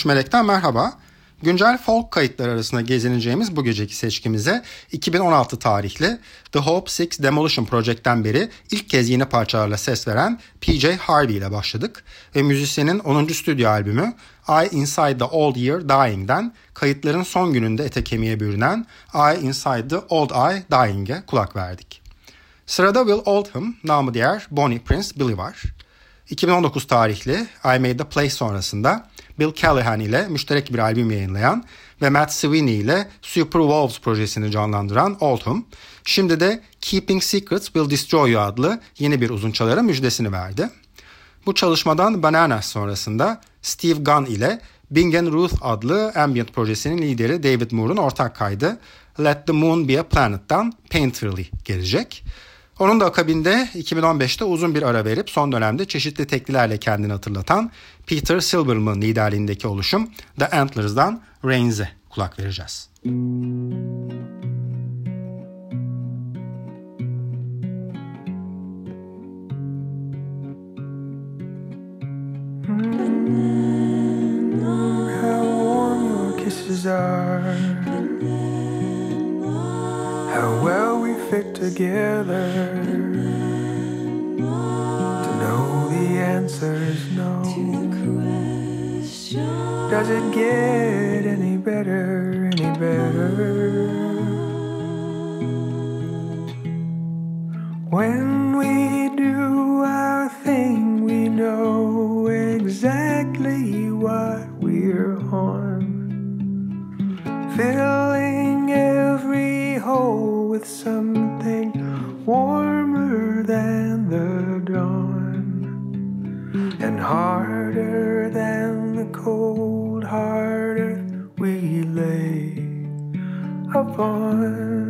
13 Melek'ten merhaba. Güncel folk kayıtları arasında gezineceğimiz bu geceki seçkimize 2016 tarihli The Hope Six Demolition Project'ten beri ilk kez yeni parçalarla ses veren PJ Harvey ile başladık ve müzisyenin 10. stüdyo albümü I Inside the Old Year Dying'den kayıtların son gününde ete kemiğe bürünen I Inside the Old Eye Dying'e kulak verdik. Sırada Will Oldham, namı diğer Bonnie Prince Billy var. 2019 tarihli I Made the Play sonrasında Bill Callahan ile müşterek bir albüm yayınlayan ve Matt Sweeney ile Super Wolves projesini canlandıran Oldham, şimdi de Keeping Secrets Will Destroy You adlı yeni bir uzun çalara müjdesini verdi. Bu çalışmadan Bananas sonrasında Steve Gunn ile Bing Ruth adlı ambient projesinin lideri David Moore'un ortak kaydı Let the Moon Be a Planet'tan Painterly gelecek. Onun da akabinde 2015'te uzun bir ara verip son dönemde çeşitli teklilerle kendini hatırlatan Peter Silverman liderliğindeki oluşum The Antlers'dan Rains'e kulak vereceğiz. How well we fit together to know the answer is no. Does it get any better, any better? When we do our thing, we know exactly what we're on. Filling every hole with something warmer than the dawn and harder than the cold hard earth we lay upon.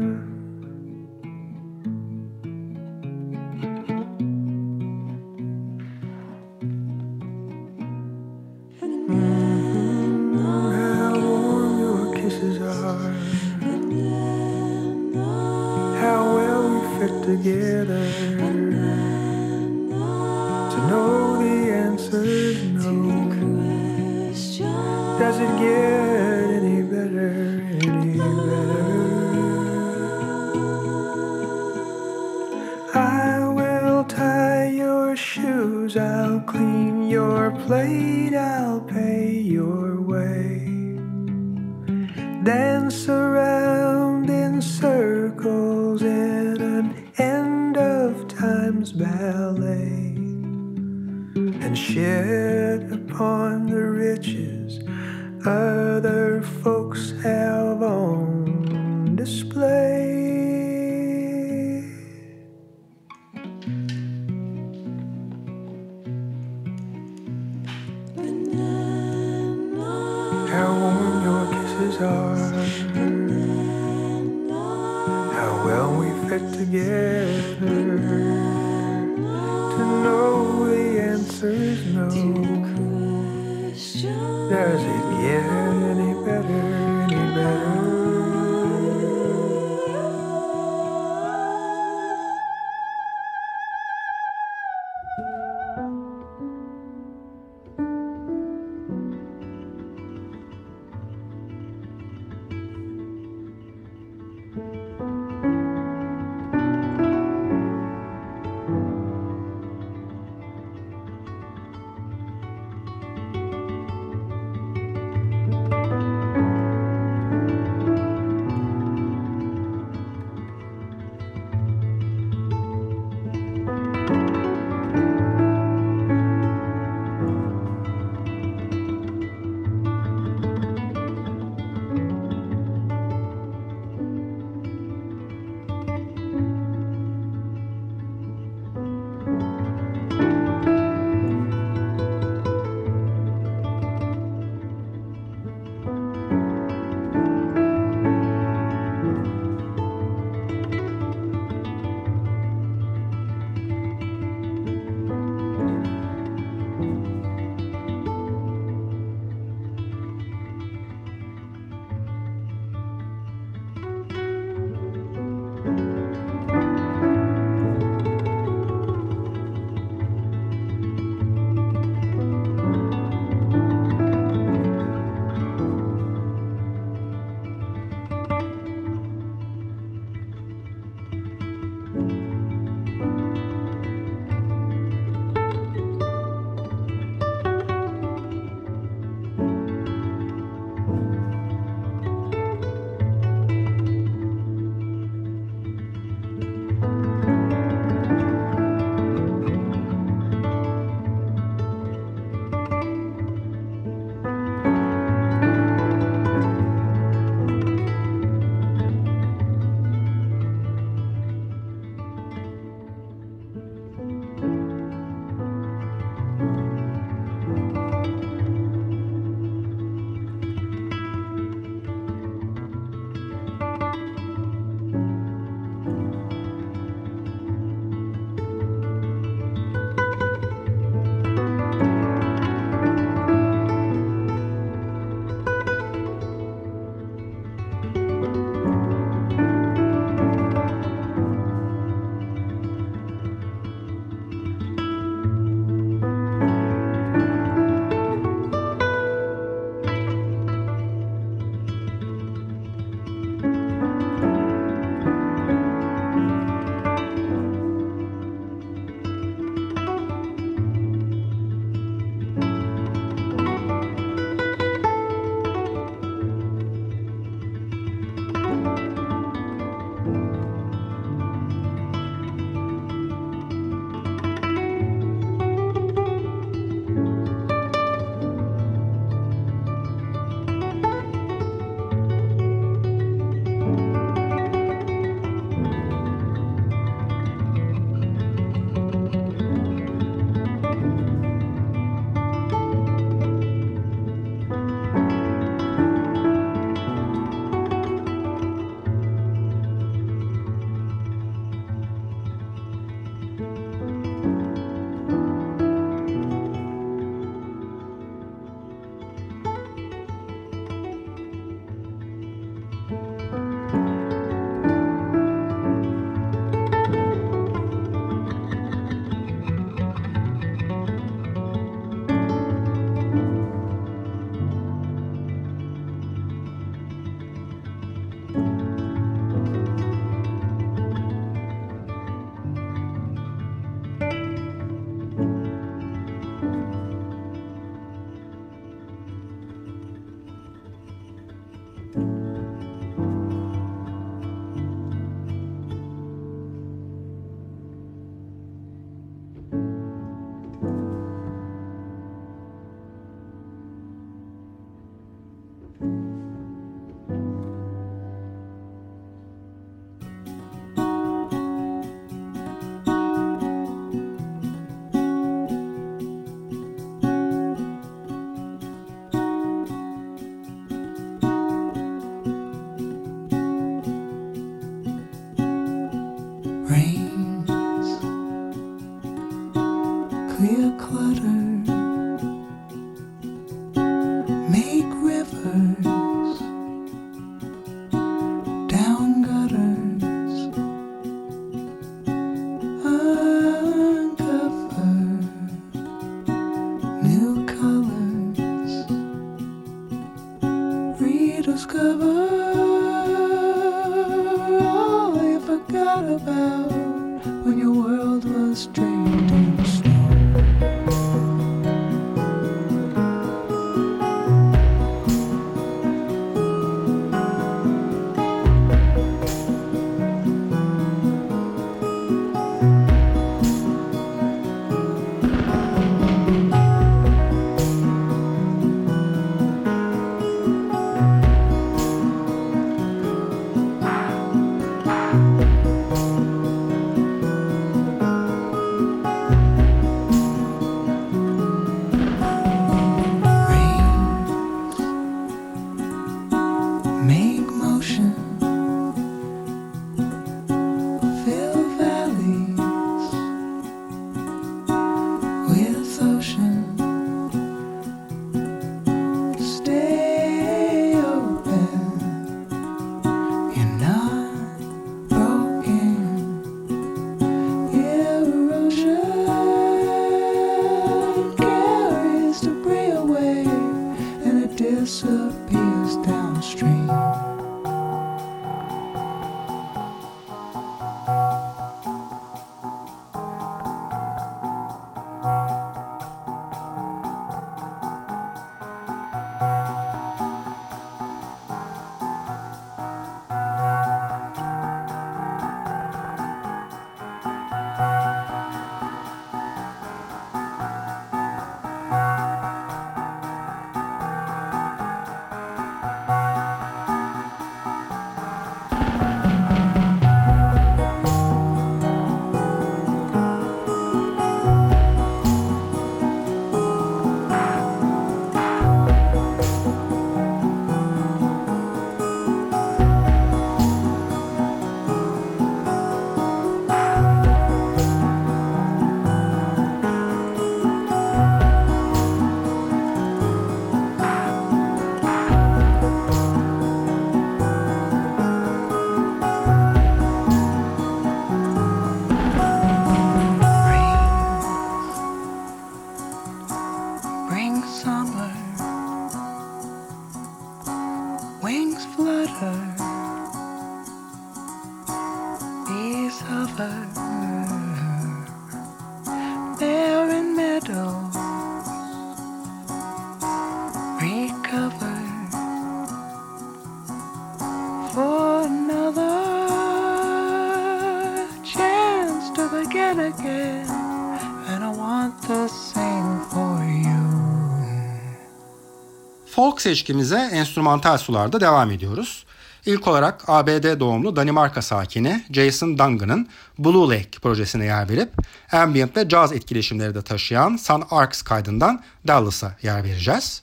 Seçkimize enstrümantal sularda devam ediyoruz. İlk olarak ABD doğumlu Danimarka sakini Jason Dungan'ın Blue Lake projesine yer verip ambient ve jazz etkileşimleri de taşıyan Sun Arcs kaydından Dallas'a yer vereceğiz.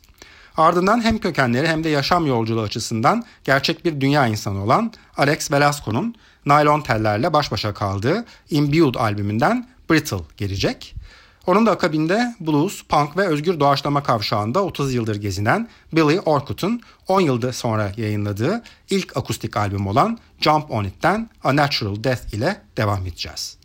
Ardından hem kökenleri hem de yaşam yolculuğu açısından gerçek bir dünya insanı olan Alex Velasco'nun naylon tellerle baş başa kaldığı Imbued albümünden Brittle gelecek. Onun da akabinde blues, punk ve özgür doğaçlama kavşağında 30 yıldır gezinen Billy Orcutt'un 10 yılda sonra yayınladığı ilk akustik albüm olan Jump On It'ten A Natural Death ile devam edeceğiz.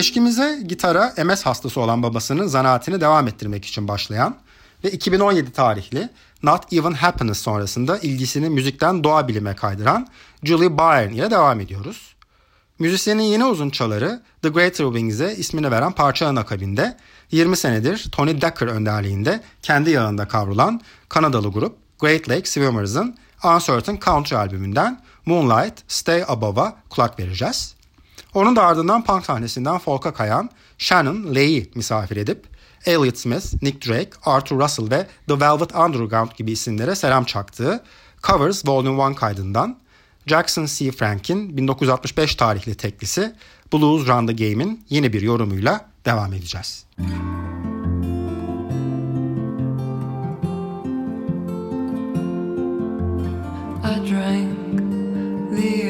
Seçkimize gitara MS hastası olan babasının zanaatini devam ettirmek için başlayan ve 2017 tarihli Not Even Happiness sonrasında ilgisini müzikten doğa bilime kaydıran Julie Byrne ile devam ediyoruz. Müzisyenin yeni uzun çaları The Greater Wings'e ismini veren parçanın akabinde 20 senedir Tony Decker önderliğinde kendi yanında kavrulan Kanadalı grup Great Lake Swimmers'ın Uncertain Country albümünden Moonlight Stay Above'a kulak vereceğiz. Onun da ardından punk sahnesinden folk'a kayan Shannon Lee'yi misafir edip Elliot Smith, Nick Drake, Arthur Russell ve The Velvet Underground gibi isimlere selam çaktığı Covers Volume 1 kaydından Jackson C. Frank'in 1965 tarihli teklisi Blues Run the Game'in yeni bir yorumuyla devam edeceğiz. I drank the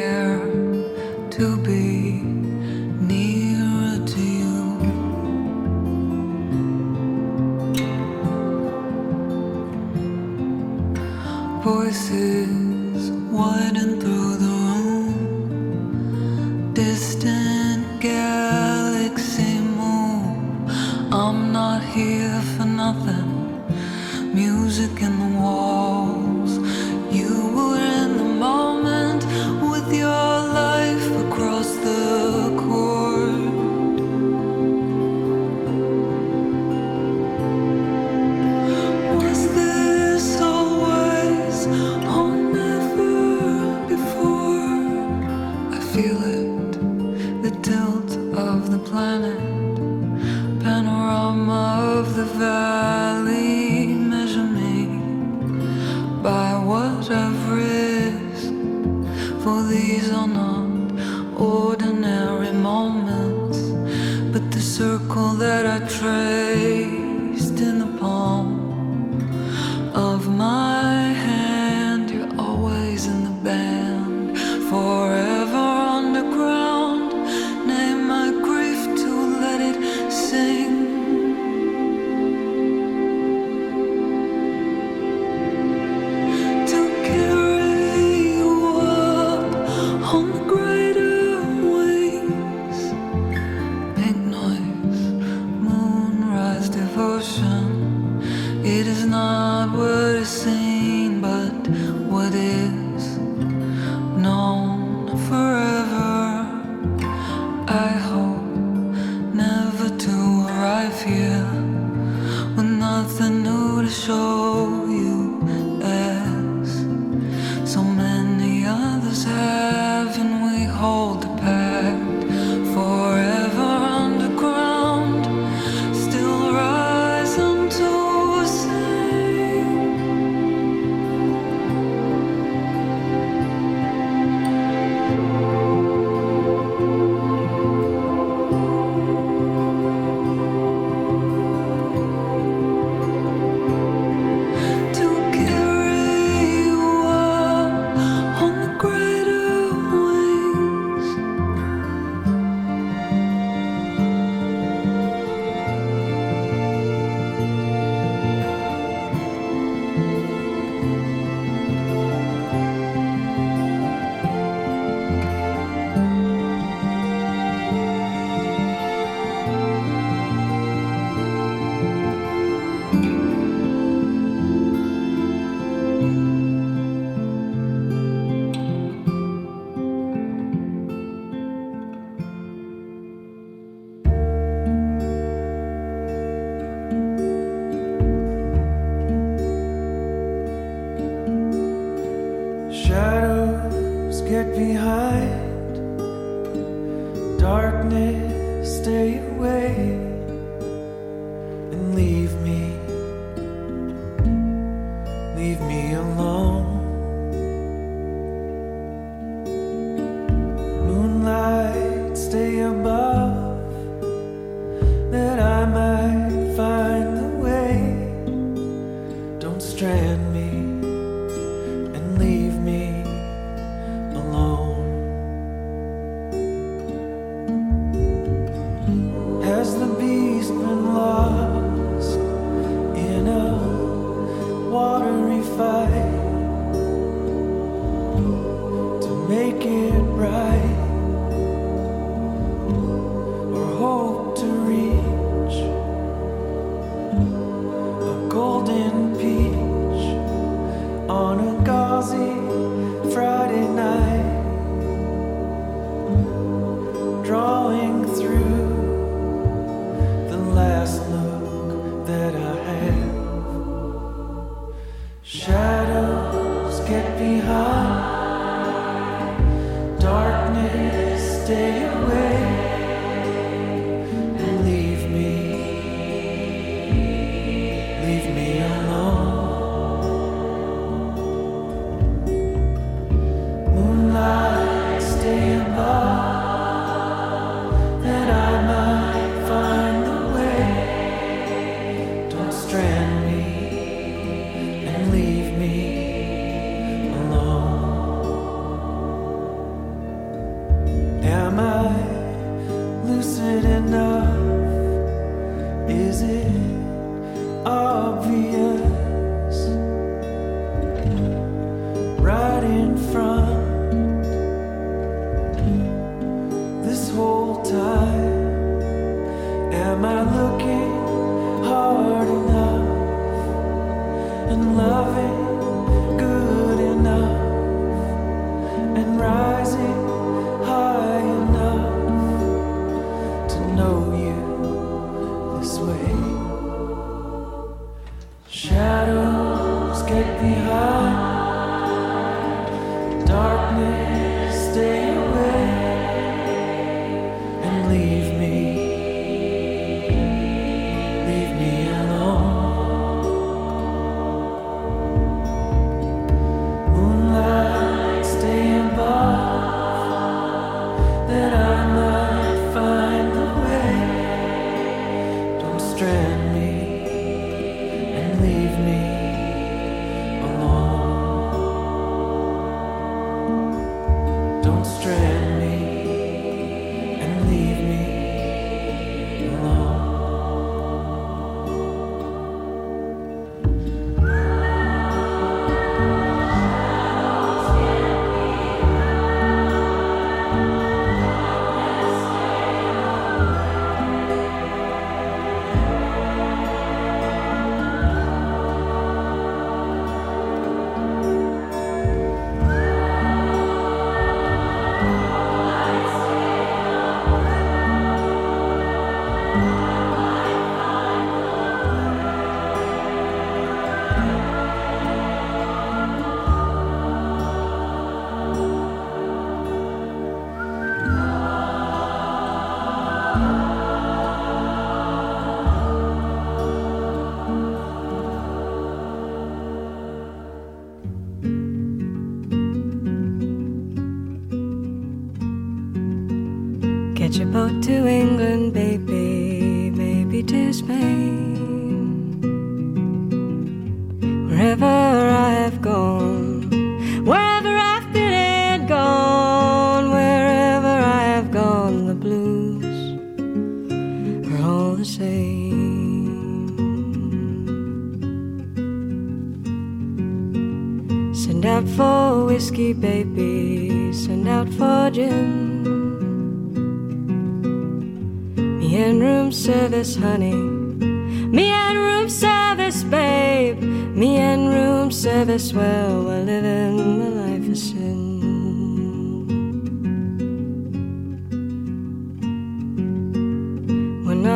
voices widen through the room. Distant galaxy move. I'm not here for nothing. Music in the walls.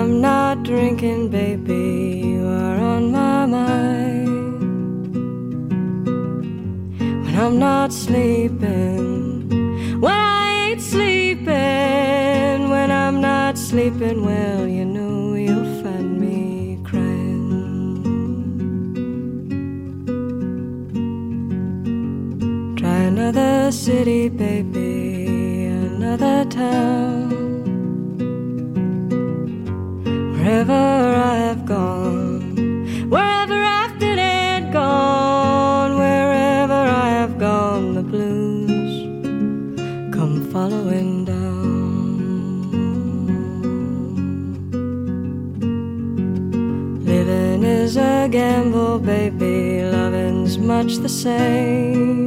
I'm not drinking, baby, you are on my mind. When I'm not sleeping, when I ain't sleeping, when I'm not sleeping, well, you know you'll find me crying. Try another city, baby, another town. Wherever I have gone, wherever I've been and gone, wherever I have gone, the blues come following down. Living is a gamble, baby, loving's much the same.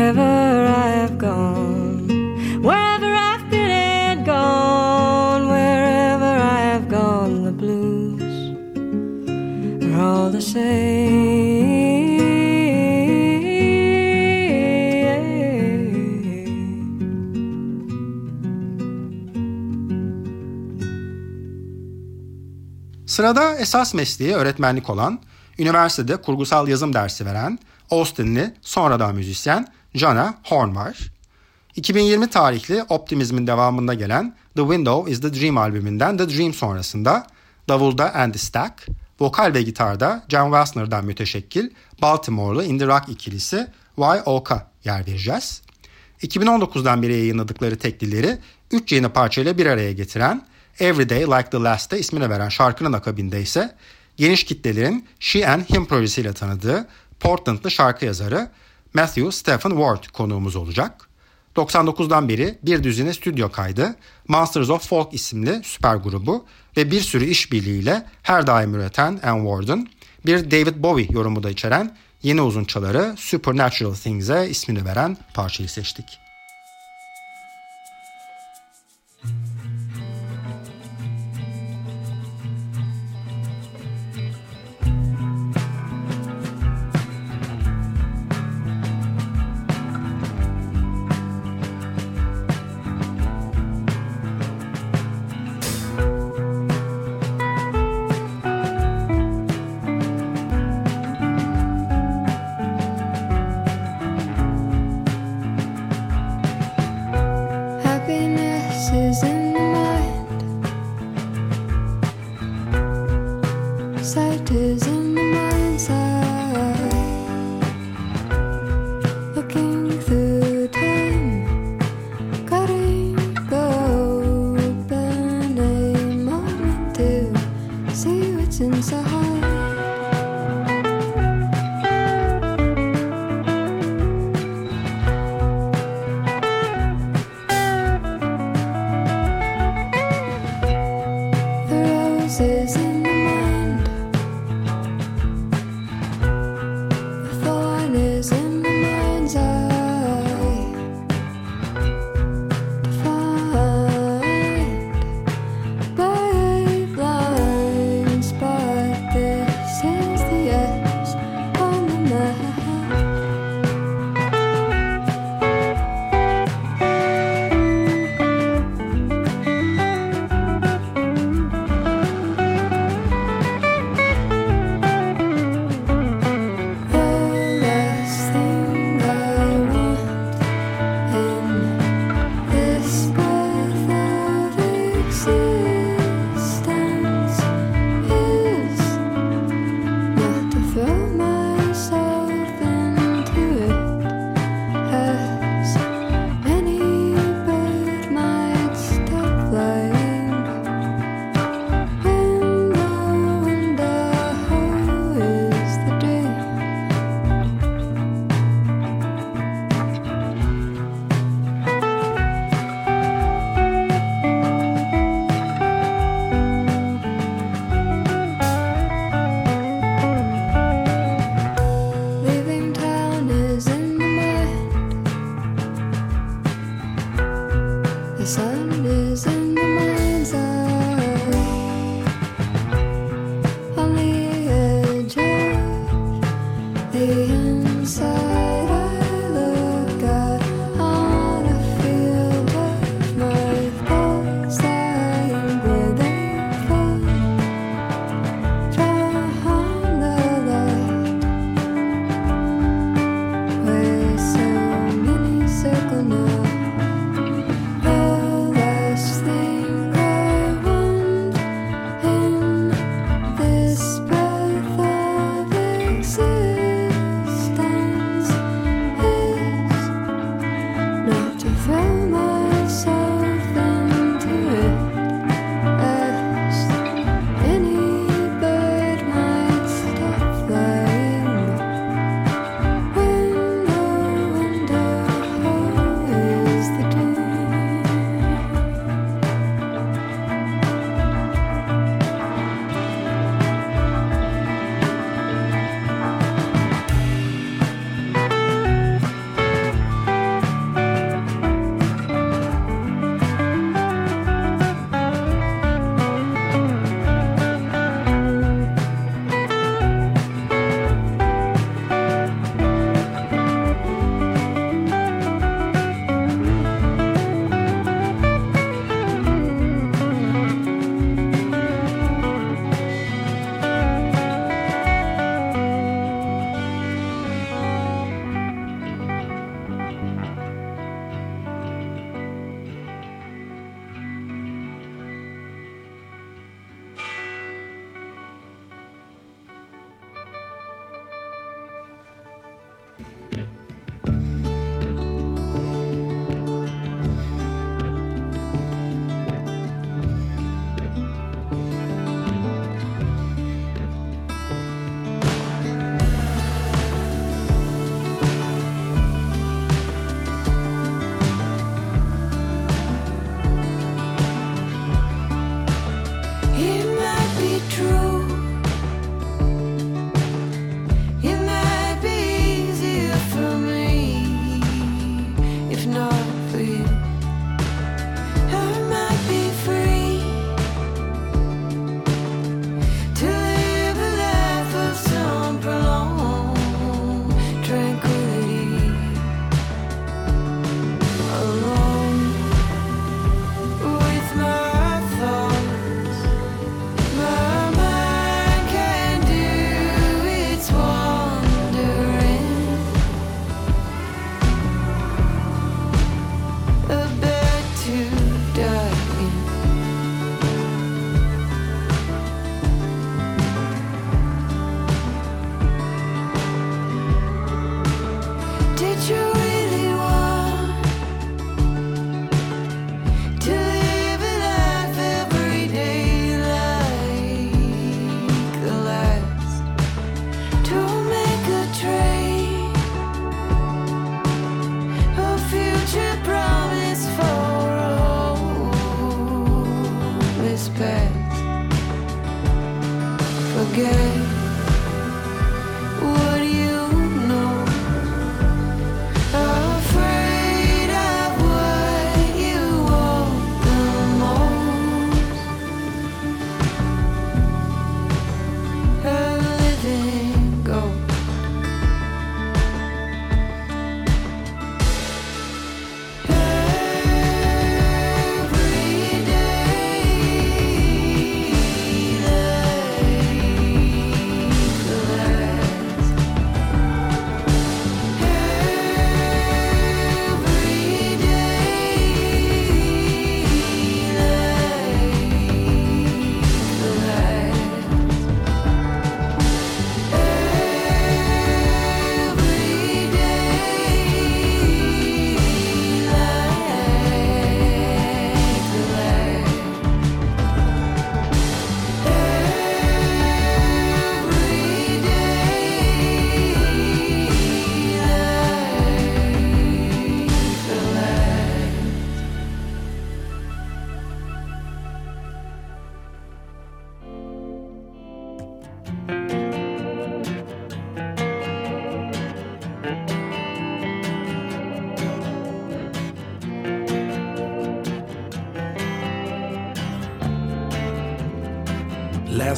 Wherever I have gone, wherever I've been and gone, wherever I have gone, the blues are all the. Sırada esas mesleği öğretmenlik olan, üniversitede kurgusal yazım dersi veren, Austin'li sonradan müzisyen Jana Horn var. 2020 tarihli Optimizm'in devamında gelen The Window is the Dream albümünden The Dream sonrasında davulda Andy Stack, vokal ve gitarda John Wassner'dan müteşekkil Baltimore'lu indie rock ikilisi Y.O.K. yer vereceğiz. 2019'dan beri yayınladıkları teklileri 3 yeni parçayla bir araya getiren Everyday Like the Last'te ismini veren şarkının akabinde ise geniş kitlelerin She and Him projesiyle tanıdığı Portlandlı şarkı yazarı Matthew Stephen Ward konuğumuz olacak. 99'dan beri bir düzine stüdyo kaydı, Monsters of Folk isimli süper grubu ve bir sürü işbirliğiyle her daim üreten Anne Ward'un bir David Bowie yorumu da içeren yeni uzun çaları Supernatural Things'e ismini veren parçayı seçtik.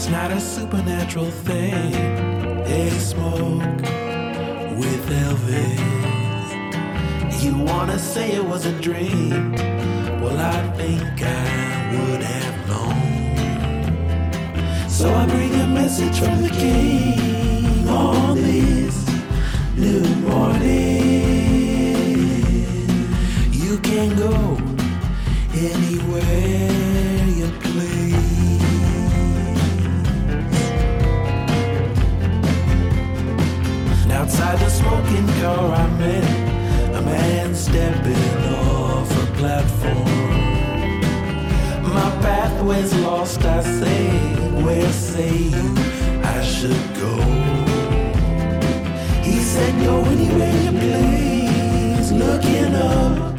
Last not a supernatural thing. They smoke with Elvis. You wanna say it was a dream? Well, I think I would have known. So I bring a message from the king on this new morning. You can go anywhere And outside the smoking car, I met a man stepping off a platform. My pathway's lost, I say. Where say you I should go? He said, Go anywhere you please. Looking up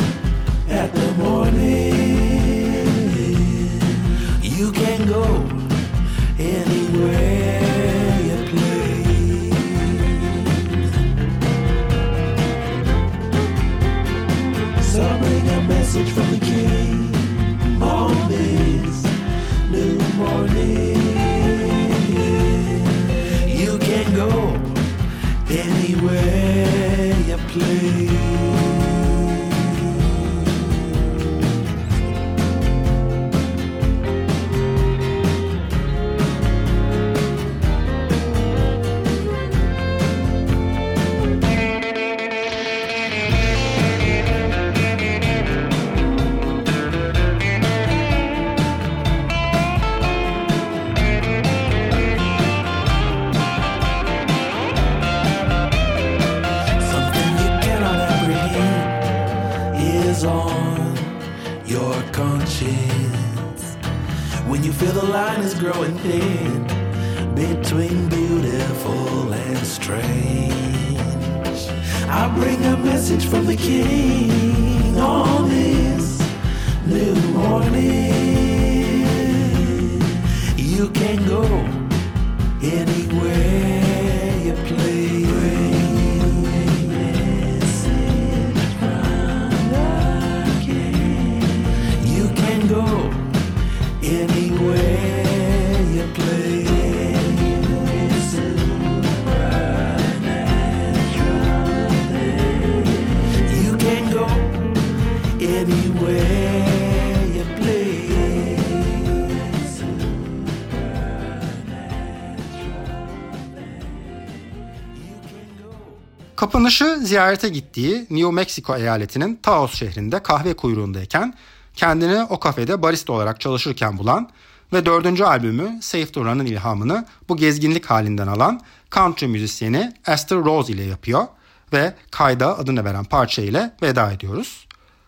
Kapanışı ziyarete gittiği New Mexico eyaletinin Taos şehrinde kahve kuyruğundayken kendini o kafede barista olarak çalışırken bulan ve dördüncü albümü Safe to Run'ın ilhamını bu gezginlik halinden alan country müzisyeni Esther Rose ile yapıyor ve kayda adını veren parça ile veda ediyoruz.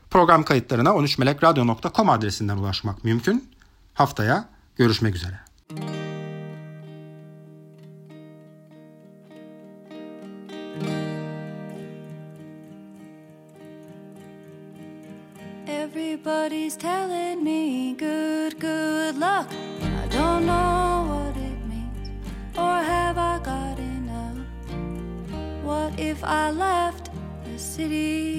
Program kayıtlarına 13melekradyo.com adresinden ulaşmak mümkün. Haftaya görüşmek üzere. City